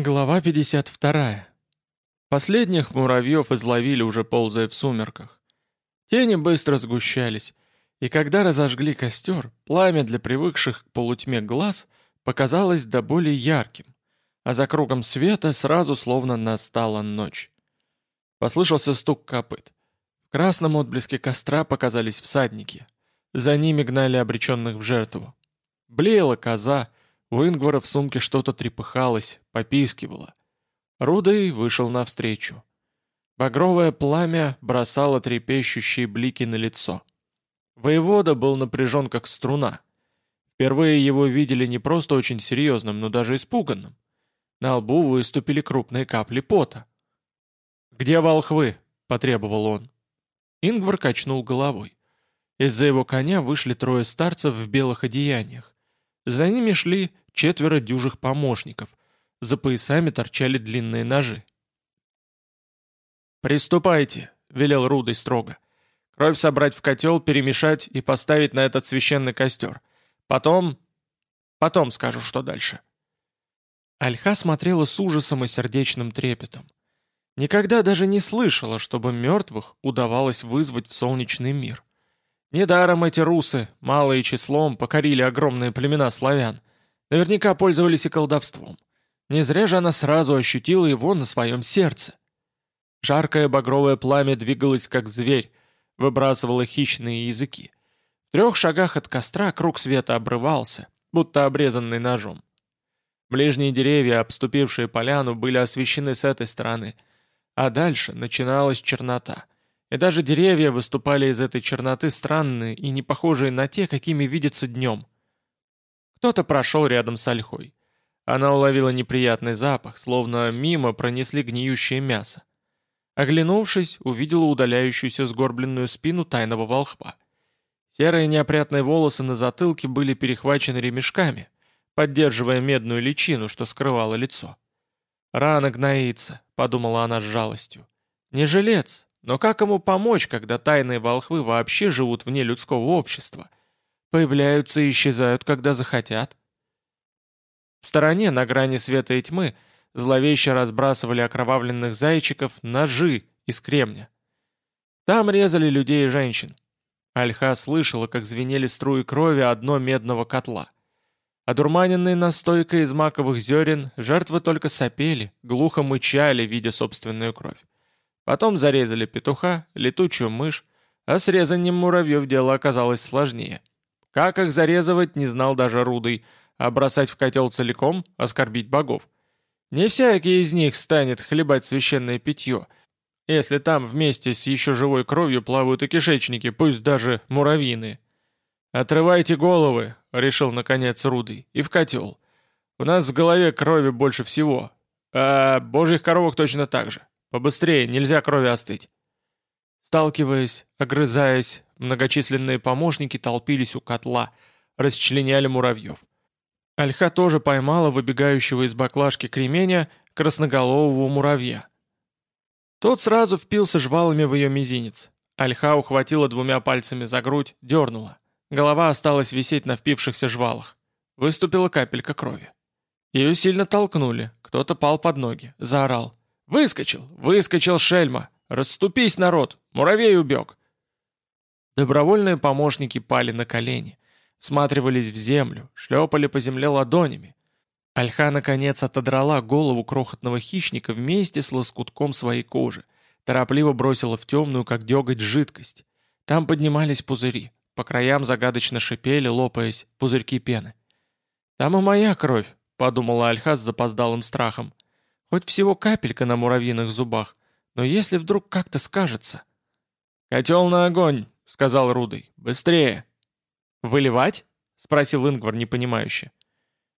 Глава 52. Последних муравьев изловили уже ползая в сумерках. Тени быстро сгущались, и когда разожгли костер, пламя для привыкших к полутьме глаз показалось до более ярким, а за кругом света сразу словно настала ночь. Послышался стук копыт. В красном отблеске костра показались всадники. За ними гнали обреченных в жертву. Блеяла коза, у Ингвара в сумке что-то трепыхалось, попискивало. Рудой вышел навстречу. Багровое пламя бросало трепещущие блики на лицо. Воевода был напряжен как струна. Впервые его видели не просто очень серьезным, но даже испуганным. На лбу выступили крупные капли пота. «Где волхвы?» — потребовал он. Ингвар качнул головой. Из-за его коня вышли трое старцев в белых одеяниях. За ними шли четверо дюжих помощников. За поясами торчали длинные ножи. «Приступайте», — велел Рудой строго. «Кровь собрать в котел, перемешать и поставить на этот священный костер. Потом... потом скажу, что дальше». Альха смотрела с ужасом и сердечным трепетом. Никогда даже не слышала, чтобы мертвых удавалось вызвать в солнечный мир. Недаром эти русы, малые числом, покорили огромные племена славян. Наверняка пользовались и колдовством. Не зря же она сразу ощутила его на своем сердце. Жаркое багровое пламя двигалось как зверь, выбрасывало хищные языки. В трех шагах от костра круг света обрывался, будто обрезанный ножом. Ближние деревья, обступившие поляну, были освещены с этой стороны, а дальше начиналась чернота — и даже деревья выступали из этой черноты странные и не похожие на те, какими видятся днем. Кто-то прошел рядом с ольхой. Она уловила неприятный запах, словно мимо пронесли гниющее мясо. Оглянувшись, увидела удаляющуюся сгорбленную спину тайного волхва. Серые неопрятные волосы на затылке были перехвачены ремешками, поддерживая медную личину, что скрывало лицо. «Рано гноится», — подумала она с жалостью. «Не жилец, но как ему помочь, когда тайные волхвы вообще живут вне людского общества? Появляются и исчезают, когда захотят. В стороне, на грани света и тьмы, зловеще разбрасывали окровавленных зайчиков ножи из кремня. Там резали людей и женщин. Альха слышала, как звенели струи крови одно медного котла. Одурманенные настойкой из маковых зерен, жертвы только сопели, глухо мычали, видя собственную кровь. Потом зарезали петуха, летучую мышь, а с резанием муравьев дело оказалось сложнее. Как их зарезывать, не знал даже Рудый, а бросать в котел целиком — оскорбить богов. Не всякий из них станет хлебать священное питье, если там вместе с еще живой кровью плавают и кишечники, пусть даже муравьиные. «Отрывайте головы», — решил наконец Рудый, — «и в котел. У нас в голове крови больше всего, а божьих коровок точно так же. Побыстрее, нельзя крови остыть. Сталкиваясь, огрызаясь, многочисленные помощники толпились у котла, расчленяли муравьев. Альха тоже поймала выбегающего из баклажки кременя красноголового муравья. Тот сразу впился жвалами в ее мизинец. Альха ухватила двумя пальцами за грудь, дернула. Голова осталась висеть на впившихся жвалах. Выступила капелька крови. Ее сильно толкнули, кто-то пал под ноги, заорал. «Выскочил! Выскочил шельма! Расступись, народ! Муравей убег!» Добровольные помощники пали на колени, всматривались в землю, шлепали по земле ладонями. Альха, наконец, отодрала голову крохотного хищника вместе с лоскутком своей кожи, торопливо бросила в темную, как деготь, жидкость. Там поднимались пузыри, по краям загадочно шипели, лопаясь, пузырьки пены. «Там и моя кровь», — подумала Альха с запоздалым страхом. Хоть всего капелька на муравьиных зубах, но если вдруг как-то скажется. «Котел на огонь!» — сказал Рудый. «Быстрее!» «Выливать?» — спросил Ингвар непонимающе.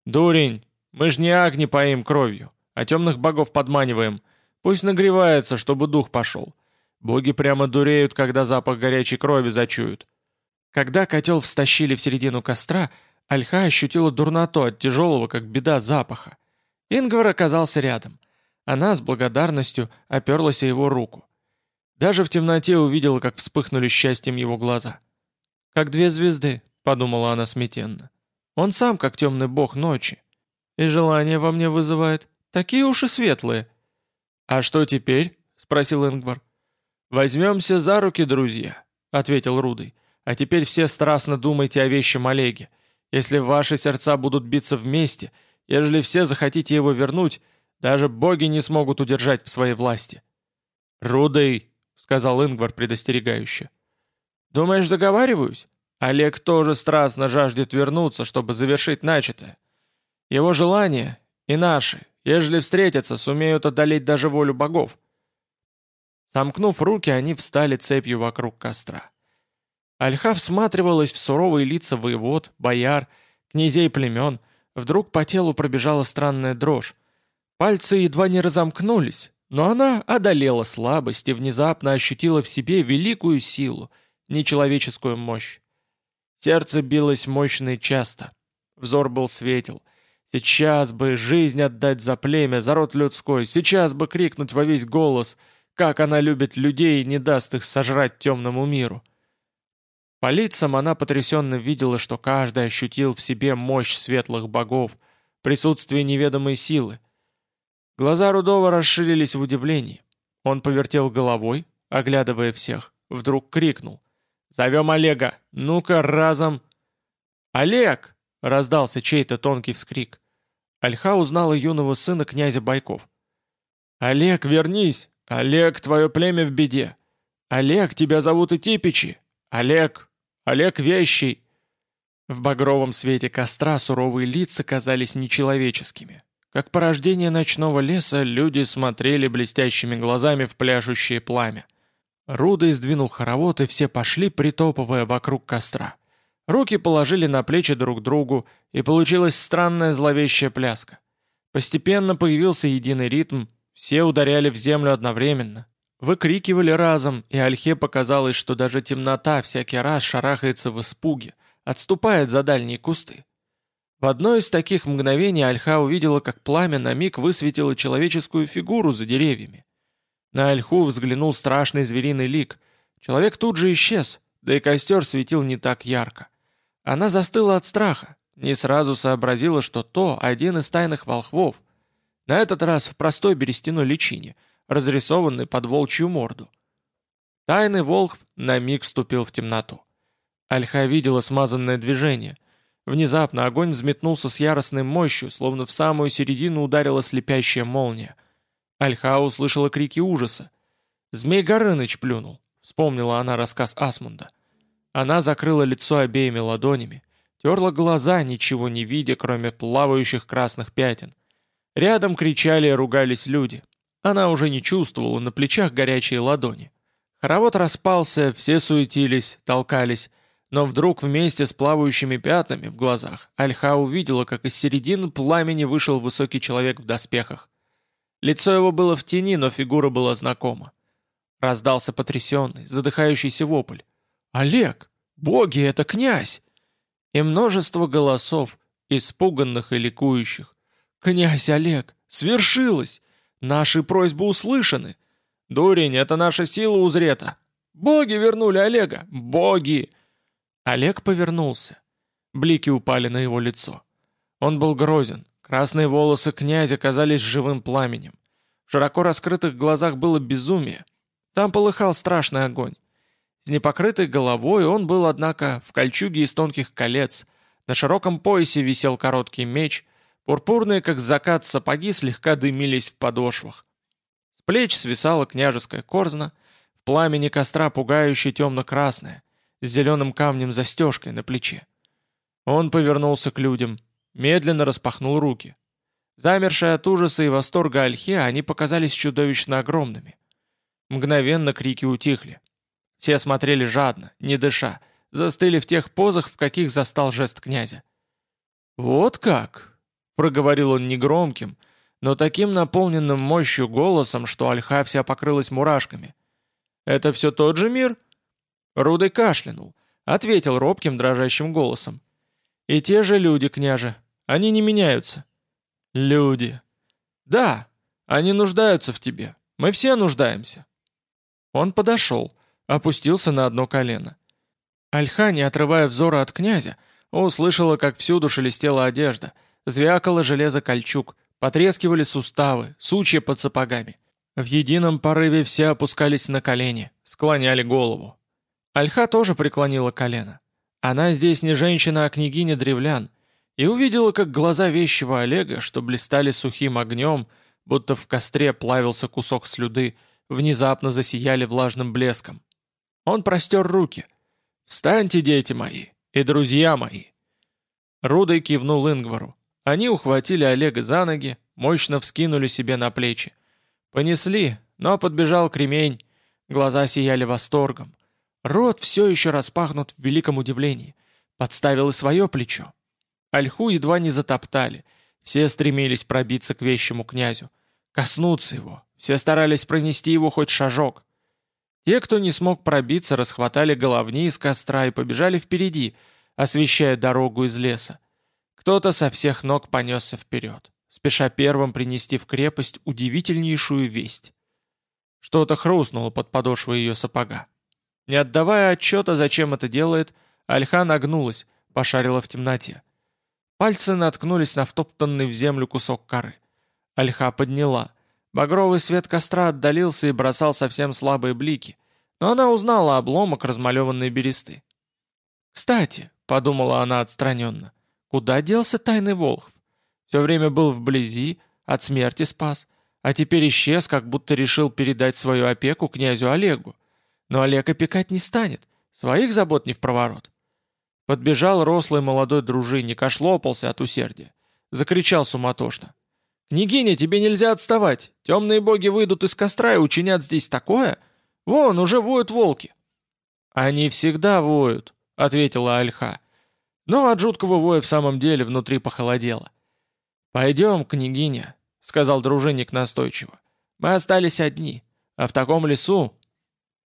«Дурень, мы ж не огни поим кровью, а темных богов подманиваем. Пусть нагревается, чтобы дух пошел. Боги прямо дуреют, когда запах горячей крови зачуют». Когда котел встащили в середину костра, Альха ощутила дурноту от тяжелого, как беда, запаха. Ингвар оказался рядом. Она с благодарностью оперлась о его руку. Даже в темноте увидела, как вспыхнули счастьем его глаза. «Как две звезды», — подумала она смятенно. «Он сам, как темный бог ночи. И желание во мне вызывает. Такие уши светлые». «А что теперь?» — спросил Ингвар. «Возьмемся за руки, друзья», — ответил Рудый. «А теперь все страстно думайте о вещем Олеге. Если ваши сердца будут биться вместе, ежели все захотите его вернуть, даже боги не смогут удержать в своей власти». «Рудый», — сказал Ингвар предостерегающе. «Думаешь, заговариваюсь? Олег тоже страстно жаждет вернуться, чтобы завершить начатое. Его желания и наши, ежели встретятся, сумеют одолеть даже волю богов». Сомкнув руки, они встали цепью вокруг костра. Альха всматривалась в суровые лица воевод, бояр, князей племен. Вдруг по телу пробежала странная дрожь. Пальцы едва не разомкнулись, но она одолела слабость и внезапно ощутила в себе великую силу, нечеловеческую мощь. Сердце билось мощно и часто. Взор был светел. Сейчас бы жизнь отдать за племя, за род людской, сейчас бы крикнуть во весь голос, как она любит людей и не даст их сожрать темному миру. По лицам она потрясенно видела, что каждый ощутил в себе мощь светлых богов, присутствие неведомой силы. Глаза Рудова расширились в удивлении. Он повертел головой, оглядывая всех, вдруг крикнул. «Зовем Олега! Ну-ка, разом!» «Олег!» — раздался чей-то тонкий вскрик. Альха узнала юного сына князя Байков. «Олег, вернись! Олег, твое племя в беде! Олег, тебя зовут Итипичи! Олег, Олег Вещий!» В багровом свете костра суровые лица казались нечеловеческими. Как порождение ночного леса, люди смотрели блестящими глазами в пляшущее пламя. Руда сдвинул хоровод, и все пошли, притопывая вокруг костра. Руки положили на плечи друг другу, и получилась странная зловещая пляска. Постепенно появился единый ритм, все ударяли в землю одновременно, Выкрикивали разом, и Альхе показалось, что даже темнота всякий раз шарахается в испуге, отступает за дальние кусты. В одно из таких мгновений Альха увидела, как пламя на миг высветило человеческую фигуру за деревьями. На Альху взглянул страшный звериный лик. Человек тут же исчез, да и костер светил не так ярко. Она застыла от страха, не сразу сообразила, что то один из тайных волхвов. На этот раз в простой берестяной личине — разрисованный под волчью морду. Тайный волхв на миг вступил в темноту. Альха видела смазанное движение. Внезапно огонь взметнулся с яростной мощью, словно в самую середину ударила слепящая молния. Альха услышала крики ужаса. «Змей Горыныч плюнул», — вспомнила она рассказ Асмунда. Она закрыла лицо обеими ладонями, терла глаза, ничего не видя, кроме плавающих красных пятен. Рядом кричали и ругались люди. Она уже не чувствовала на плечах горячие ладони. Хоровод распался, все суетились, толкались, но вдруг вместе с плавающими пятнами в глазах Альха увидела, как из середины пламени вышел высокий человек в доспехах. Лицо его было в тени, но фигура была знакома. Раздался потрясенный, задыхающийся вопль. «Олег! Боги, это князь!» И множество голосов, испуганных и ликующих. «Князь Олег! Свершилось! Наши просьбы услышаны. Дурень, это наша сила узрета. Боги вернули Олега! Боги!» Олег повернулся. Блики упали на его лицо. Он был грозен. Красные волосы князя казались живым пламенем. В широко раскрытых глазах было безумие. Там полыхал страшный огонь. С непокрытой головой он был, однако, в кольчуге из тонких колец. На широком поясе висел короткий меч, Пурпурные, как закат, сапоги слегка дымились в подошвах. С плеч свисала княжеская корзна, в пламени костра пугающе темно-красная, с зеленым камнем застежкой на плече. Он повернулся к людям, медленно распахнул руки. Замершие от ужаса и восторга Альхе, они показались чудовищно огромными. Мгновенно крики утихли. Все смотрели жадно, не дыша, застыли в тех позах, в каких застал жест князя. «Вот как!» Проговорил он негромким, но таким наполненным мощью голосом, что ольха вся покрылась мурашками. «Это все тот же мир?» Рудой кашлянул, ответил робким дрожащим голосом. «И те же люди, княже, они не меняются». «Люди». «Да, они нуждаются в тебе. Мы все нуждаемся». Он подошел, опустился на одно колено. Альха, не отрывая взора от князя, услышала, как всюду шелестела одежда — Звякало железо кольчуг, потрескивали суставы, сучья под сапогами. В едином порыве все опускались на колени, склоняли голову. Альха тоже преклонила колено. Она здесь не женщина, а княгиня древлян, и увидела, как глаза вещего Олега, что блистали сухим огнем, будто в костре плавился кусок слюды, внезапно засияли влажным блеском. Он простер руки. «Встаньте, дети мои, и друзья мои!» Рудой кивнул Ингвару. Они ухватили Олега за ноги, мощно вскинули себе на плечи. Понесли, но подбежал кремень. Глаза сияли восторгом. Рот все еще распахнут в великом удивлении. Подставил и свое плечо. Ольху едва не затоптали. Все стремились пробиться к вещему князю. Коснуться его. Все старались пронести его хоть шажок. Те, кто не смог пробиться, расхватали головни из костра и побежали впереди, освещая дорогу из леса. Кто-то со всех ног понесся вперед, спеша первым принести в крепость удивительнейшую весть. Что-то хрустнуло под подошвой ее сапога. Не отдавая отчета, зачем это делает, Альха нагнулась, пошарила в темноте. Пальцы наткнулись на втоптанный в землю кусок коры. Альха подняла. Багровый свет костра отдалился и бросал совсем слабые блики, но она узнала обломок размалеванной бересты. «Кстати», — подумала она отстраненно, — «куда делся тайный Волхв? Все время был вблизи, от смерти спас, а теперь исчез, как будто решил передать свою опеку князю Олегу. Но Олег опекать не станет, своих забот не в проворот. Подбежал рослый молодой дружинник, аж лопался от усердия. Закричал суматошно. «Княгиня, тебе нельзя отставать! Темные боги выйдут из костра и учинят здесь такое! Вон, уже воют волки!» «Они всегда воют», — ответила Альха. Но от жуткого воя в самом деле внутри похолодело. «Пойдем, княгиня», — сказал дружинник настойчиво. «Мы остались одни, а в таком лесу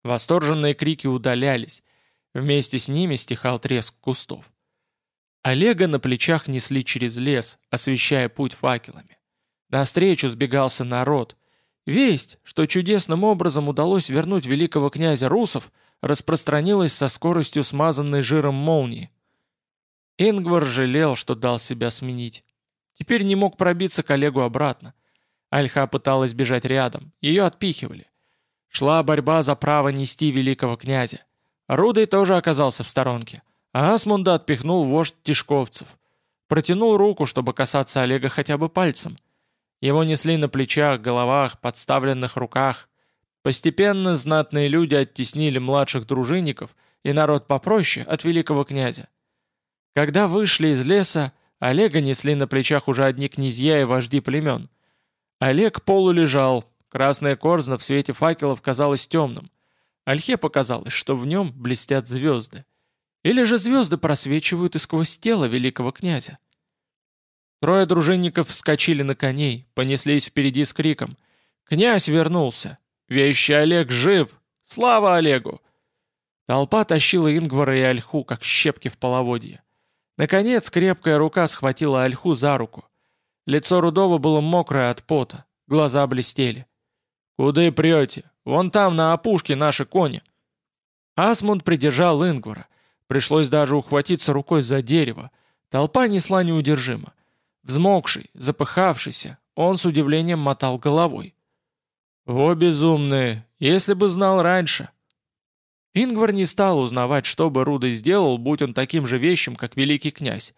Восторженные крики удалялись. Вместе с ними стихал треск кустов. Олега на плечах несли через лес, освещая путь факелами. Навстречу сбегался народ. Весть, что чудесным образом удалось вернуть великого князя русов, распространилась со скоростью смазанной жиром молнии. Ингвар жалел, что дал себя сменить. Теперь не мог пробиться к Олегу обратно. Альха пыталась бежать рядом, ее отпихивали. Шла борьба за право нести великого князя. Рудый тоже оказался в сторонке, а Асмунда отпихнул вождь Тишковцев. Протянул руку, чтобы касаться Олега хотя бы пальцем. Его несли на плечах, головах, подставленных руках. Постепенно знатные люди оттеснили младших дружинников и народ попроще от великого князя. Когда вышли из леса, Олега несли на плечах уже одни князья и вожди племен. Олег полулежал, Красная корзна в свете факелов казалась темным. Альхе показалось, что в нем блестят звезды. Или же звезды просвечивают и сквозь тело великого князя. Трое дружинников вскочили на коней, понеслись впереди с криком. «Князь вернулся! Вещий Олег жив! Слава Олегу!» Толпа тащила Ингвара и Альху, как щепки в половодье. Наконец, крепкая рука схватила Альху за руку. Лицо Рудова было мокрое от пота, глаза блестели. «Куда и прете? Вон там, на опушке, наши кони». Асмунд придержал Ингвара. Пришлось даже ухватиться рукой за дерево. Толпа несла неудержимо. Взмокший, запыхавшийся, он с удивлением мотал головой. «Во безумные! Если бы знал раньше!» Ингвар не стал узнавать, что бы Рудой сделал, будь он таким же вещим, как великий князь.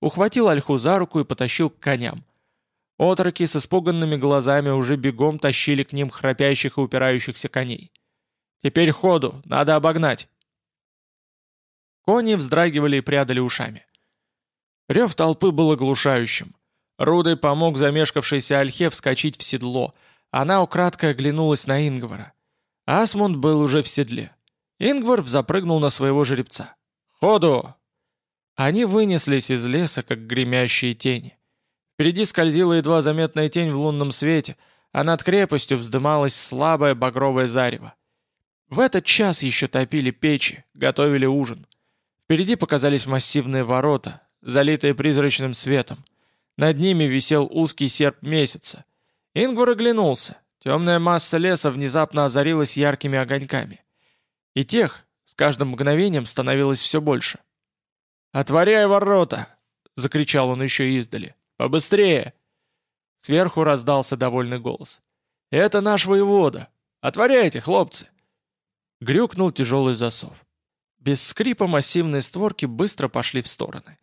Ухватил Ольху за руку и потащил к коням. Отроки с испуганными глазами уже бегом тащили к ним храпящих и упирающихся коней. «Теперь ходу, надо обогнать!» Кони вздрагивали и прядали ушами. Рев толпы был оглушающим. Рудой помог замешкавшейся Ольхе вскочить в седло. Она украдкой оглянулась на Ингвара. Асмунд был уже в седле. Ингвар запрыгнул на своего жеребца. «Ходу!» Они вынеслись из леса, как гремящие тени. Впереди скользила едва заметная тень в лунном свете, а над крепостью вздымалось слабое багровое зарево. В этот час еще топили печи, готовили ужин. Впереди показались массивные ворота, залитые призрачным светом. Над ними висел узкий серп месяца. Ингвар оглянулся. Темная масса леса внезапно озарилась яркими огоньками. И тех с каждым мгновением становилось все больше. «Отворяй ворота!» — закричал он еще издали. «Побыстрее!» Сверху раздался довольный голос. «Это наш воевода! Отворяйте, хлопцы!» Грюкнул тяжелый засов. Без скрипа массивные створки быстро пошли в стороны.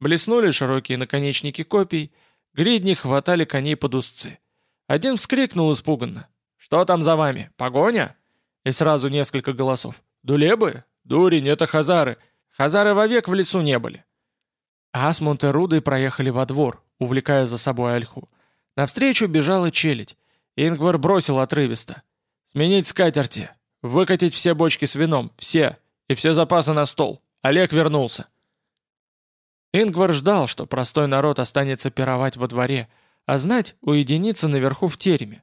Блеснули широкие наконечники копий, гридни хватали коней под узцы. Один вскрикнул испуганно. «Что там за вами? Погоня?» И сразу несколько голосов. «Дулебы? Дурень, это хазары. Хазары вовек в лесу не были». Асмунд и Руды проехали во двор, увлекая за собой Альху. Навстречу бежала челядь. Ингвар бросил отрывисто. «Сменить скатерти! Выкатить все бочки с вином! Все! И все запасы на стол! Олег вернулся!» Ингвар ждал, что простой народ останется пировать во дворе, а знать уединиться наверху в тереме.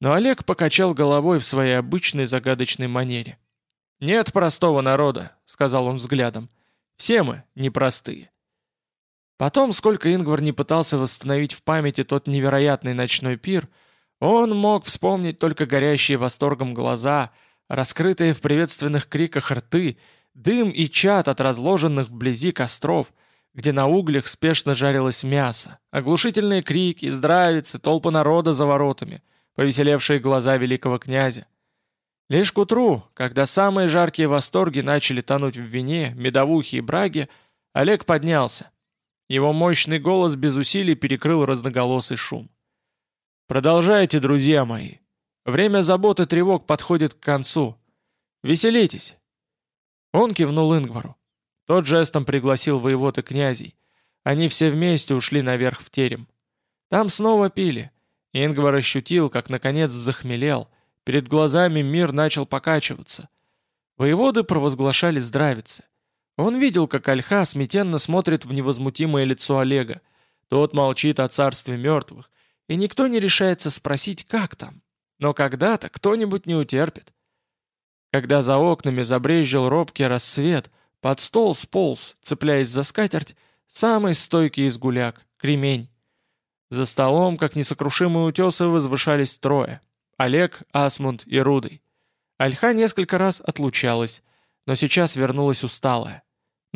Но Олег покачал головой в своей обычной загадочной манере. «Нет простого народа», — сказал он взглядом. «Все мы непростые». Потом, сколько Ингвар не пытался восстановить в памяти тот невероятный ночной пир, он мог вспомнить только горящие восторгом глаза, раскрытые в приветственных криках рты, дым и чад от разложенных вблизи костров, где на углях спешно жарилось мясо, оглушительные крики, здравицы, толпы народа за воротами, повеселевшие глаза великого князя. Лишь к утру, когда самые жаркие восторги начали тонуть в вине, медовухе и браге, Олег поднялся, его мощный голос без усилий перекрыл разноголосый шум. «Продолжайте, друзья мои. Время забот и тревог подходит к концу. Веселитесь!» Он кивнул Ингвару. Тот жестом пригласил воевод и князей. Они все вместе ушли наверх в терем. Там снова пили. Ингвар ощутил, как наконец захмелел. Перед глазами мир начал покачиваться. Воеводы провозглашали здравицы. Он видел, как Альха смятенно смотрит в невозмутимое лицо Олега. Тот молчит о царстве мертвых, и никто не решается спросить, как там. Но когда-то кто-нибудь не утерпит. Когда за окнами забрезжил робкий рассвет, под стол сполз, цепляясь за скатерть, самый стойкий из гуляк — кремень. За столом, как несокрушимые утесы, возвышались трое — Олег, Асмунд и Рудый. Альха несколько раз отлучалась, но сейчас вернулась усталая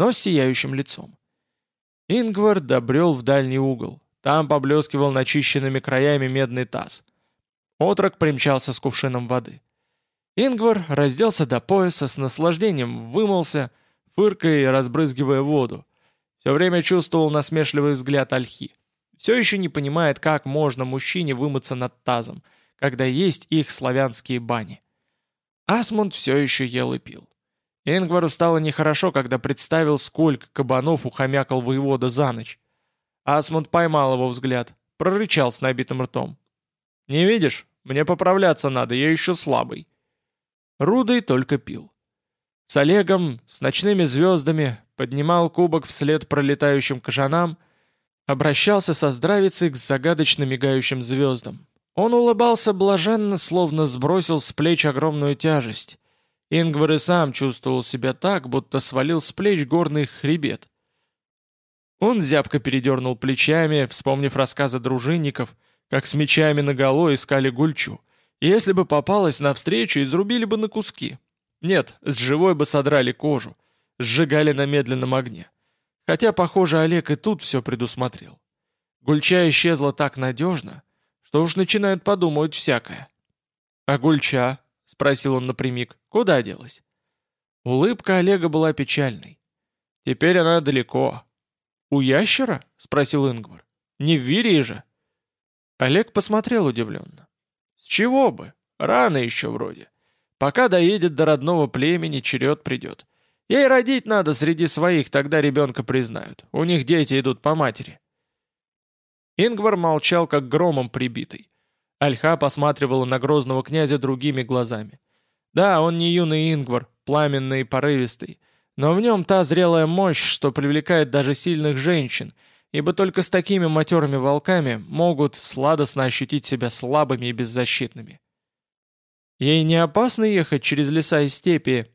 но с сияющим лицом. Ингвар добрел в дальний угол. Там поблескивал начищенными краями медный таз. Отрок примчался с кувшином воды. Ингвар разделся до пояса, с наслаждением вымылся, фыркая и разбрызгивая воду. Все время чувствовал насмешливый взгляд Альхи. Все еще не понимает, как можно мужчине вымыться над тазом, когда есть их славянские бани. Асмунд все еще ел и пил. Ингвару стало нехорошо, когда представил, сколько кабанов ухомякал воевода за ночь. Асмунд поймал его взгляд, прорычал с набитым ртом. «Не видишь? Мне поправляться надо, я еще слабый». Рудый только пил. С Олегом, с ночными звездами, поднимал кубок вслед пролетающим кожанам, обращался со здравицей к загадочно мигающим звездам. Он улыбался блаженно, словно сбросил с плеч огромную тяжесть, Ингвар и сам чувствовал себя так, будто свалил с плеч горный хребет. Он зябко передернул плечами, вспомнив рассказы дружинников, как с мечами наголо искали гульчу. Если бы попалась навстречу, изрубили бы на куски. Нет, с живой бы содрали кожу, сжигали на медленном огне. Хотя, похоже, Олег и тут все предусмотрел. Гульча исчезла так надежно, что уж начинают подумывать всякое. А Гульча, — спросил он напрямик. «Куда делась?» Улыбка Олега была печальной. «Теперь она далеко». «У ящера?» — спросил Ингвар. «Не в Вирии же?» Олег посмотрел удивленно. «С чего бы? Рано еще вроде. Пока доедет до родного племени, черед придет. Ей родить надо среди своих, тогда ребенка признают. У них дети идут по матери». Ингвар молчал, как громом прибитый. Альха посматривала на грозного князя другими глазами. Да, он не юный Ингвар, пламенный и порывистый, но в нем та зрелая мощь, что привлекает даже сильных женщин, ибо только с такими матерыми волками могут сладостно ощутить себя слабыми и беззащитными. «Ей не опасно ехать через леса и степи?»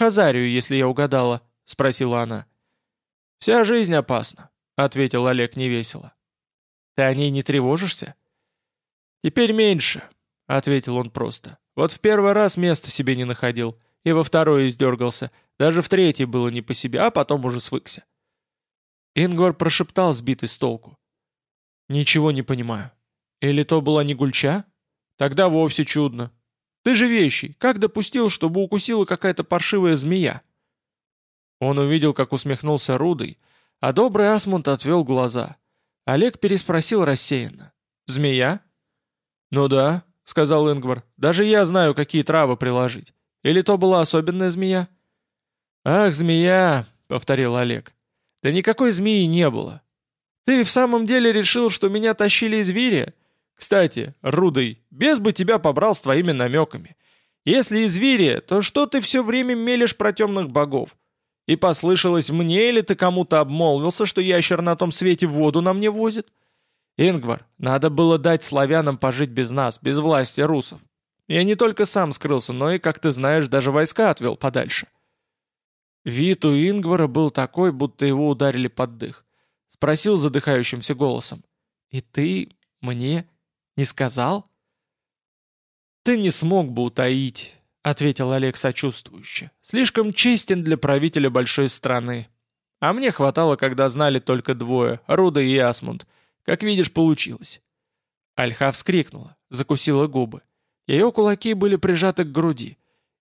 «В Хазарию, если я угадала», — спросила она. «Вся жизнь опасна», — ответил Олег невесело. «Ты о ней не тревожишься?» «Теперь меньше», — ответил он просто. «Вот в первый раз места себе не находил, и во второй издергался, даже в третий было не по себе, а потом уже свыкся». Ингвар прошептал, сбитый с толку. «Ничего не понимаю. Или то была не гульча? Тогда вовсе чудно. Ты же вещий, как допустил, чтобы укусила какая-то паршивая змея?» Он увидел, как усмехнулся Рудой, а добрый Асмунд отвел глаза. Олег переспросил рассеянно. «Змея?» «Ну да», — сказал Ингвар, — «даже я знаю, какие травы приложить. Или то была особенная змея?» «Ах, змея!» — повторил Олег. «Да никакой змеи не было. Ты в самом деле решил, что меня тащили из Вирия? Кстати, Рудый, без бы тебя побрал с твоими намеками. Если из Вирия, то что ты все время мелешь про темных богов? И послышалось мне или ты кому-то обмолвился, что ящер на том свете воду на мне возит? Ингвар, надо было дать славянам пожить без нас, без власти русов. Я не только сам скрылся, но и, как ты знаешь, даже войска отвел подальше. Вид у Ингвара был такой, будто его ударили под дых. Спросил задыхающимся голосом. «И ты мне не сказал?» «Ты не смог бы утаить», — ответил Олег сочувствующе. «Слишком честен для правителя большой страны. А мне хватало, когда знали только двое, Руда и Асмунд. Как видишь, получилось». Альха вскрикнула, закусила губы. Ее кулаки были прижаты к груди.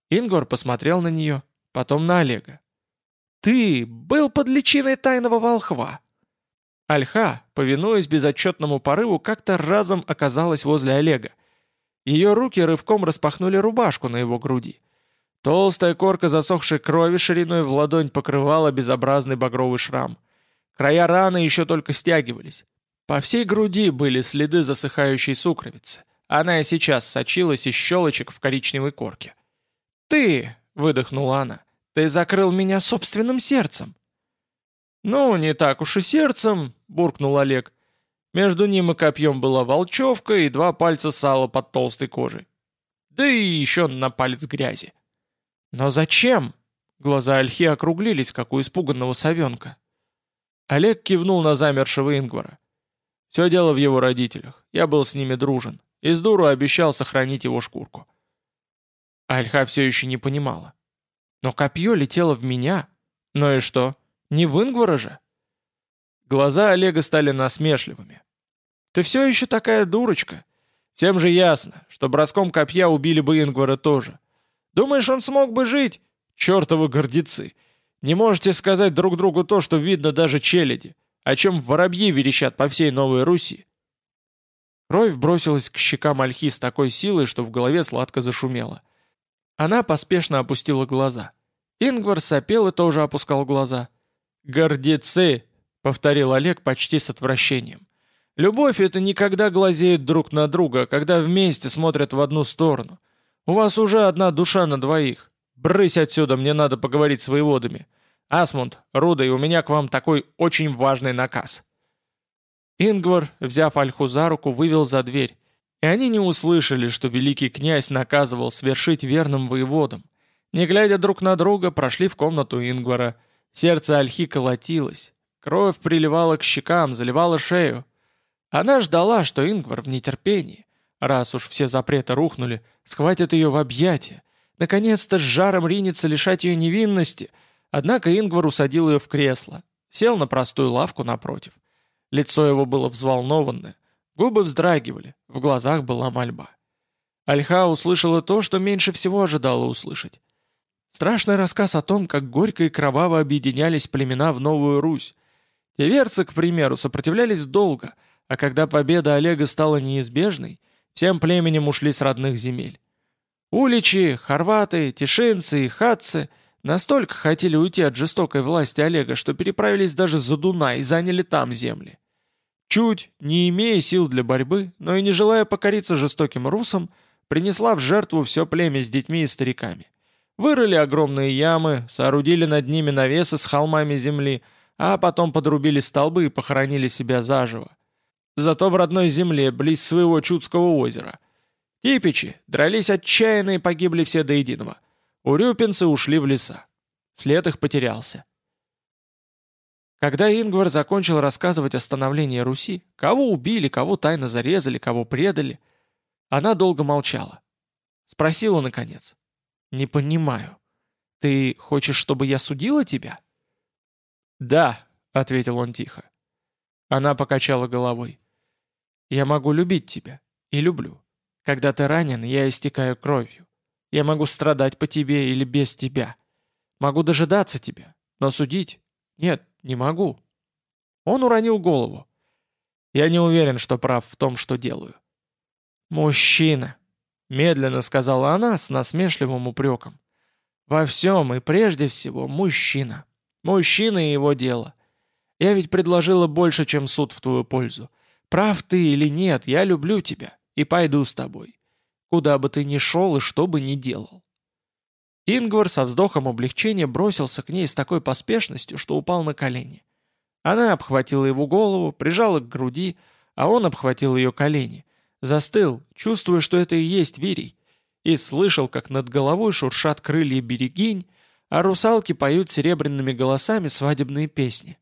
Ингвар посмотрел на нее, потом на Олега. «Ты был под личиной тайного волхва!» Альха, повинуясь безотчетному порыву, как-то разом оказалась возле Олега. Ее руки рывком распахнули рубашку на его груди. Толстая корка засохшей крови шириной в ладонь покрывала безобразный багровый шрам. Края раны еще только стягивались. По всей груди были следы засыхающей сукровицы. Она и сейчас сочилась из щелочек в коричневой корке. «Ты!» — выдохнула она. «Ты закрыл меня собственным сердцем!» «Ну, не так уж и сердцем», — буркнул Олег. Между ним и копьем была волчевка и два пальца сала под толстой кожей. Да и еще на палец грязи. «Но зачем?» Глаза Ольхи округлились, как у испуганного совенка. Олег кивнул на замершего Ингвара. «Все дело в его родителях. Я был с ними дружен. Из дуру обещал сохранить его шкурку. Альха все еще не понимала. Но копье летело в меня. Ну и что? Не в Ингвара же? Глаза Олега стали насмешливыми. «Ты все еще такая дурочка. Всем же ясно, что броском копья убили бы Ингвара тоже. Думаешь, он смог бы жить? Чертовы гордецы! Не можете сказать друг другу то, что видно даже челяди, о чем воробьи верещат по всей Новой Руси. Кровь бросилась к щекам Ольхи с такой силой, что в голове сладко зашумело. Она поспешно опустила глаза. Ингвар сопел и тоже опускал глаза. «Гордецы!» — повторил Олег почти с отвращением. «Любовь — это не когда глазеют друг на друга, а когда вместе смотрят в одну сторону. У вас уже одна душа на двоих. Брысь отсюда, мне надо поговорить с воеводами. Асмунд, Руда, и у меня к вам такой очень важный наказ». Ингвар, взяв Альху за руку, вывел за дверь, и они не услышали, что великий князь наказывал свершить верным воеводам. Не глядя друг на друга, прошли в комнату Ингвара. Сердце Альхи колотилось. Кровь приливала к щекам, заливала шею. Она ждала, что Ингвар в нетерпении, раз уж все запреты рухнули, схватит ее в объятия. Наконец-то с жаром ринется лишать ее невинности. Однако Ингвар усадил ее в кресло, сел на простую лавку напротив. Лицо его было взволнованное, губы вздрагивали, в глазах была мольба. Альха услышала то, что меньше всего ожидала услышать. Страшный рассказ о том, как горько и кроваво объединялись племена в Новую Русь. Теверцы, к примеру, сопротивлялись долго, а когда победа Олега стала неизбежной, всем племенем ушли с родных земель. Уличи, хорваты, тишинцы и хатцы Настолько хотели уйти от жестокой власти Олега, что переправились даже за Дунай и заняли там земли. Чуть, не имея сил для борьбы, но и не желая покориться жестоким русам, принесла в жертву все племя с детьми и стариками. Вырыли огромные ямы, соорудили над ними навесы с холмами земли, а потом подрубили столбы и похоронили себя заживо. Зато в родной земле, близ своего Чудского озера. Кипичи дрались отчаянно и погибли все до единого – Урюпинцы ушли в леса. След их потерялся. Когда Ингвар закончил рассказывать о становлении Руси, кого убили, кого тайно зарезали, кого предали, она долго молчала. Спросила, наконец. «Не понимаю. Ты хочешь, чтобы я судила тебя?» «Да», — ответил он тихо. Она покачала головой. Я могу любить тебя. И люблю. Когда ты ранен, я истекаю кровью. Я могу страдать по тебе или без тебя. Могу дожидаться тебя, но судить? Нет, не могу. Он уронил голову. Я не уверен, что прав в том, что делаю. «Мужчина», — медленно сказала она с насмешливым упреком. «Во всем и прежде всего мужчина. Мужчина и его дело. Я ведь предложила больше, чем суд в твою пользу. Прав ты или нет, я люблю тебя и пойду с тобой. Куда бы ты ни шел и что бы ни делал». Ингвар со вздохом облегчения бросился к ней с такой поспешностью, что упал на колени. Она обхватила его голову, прижала к груди, а он обхватил ее колени. Застыл, чувствуя, что это и есть Вирий, и слышал, как над головой шуршат крылья берегинь, а русалки поют серебряными голосами свадебные песни.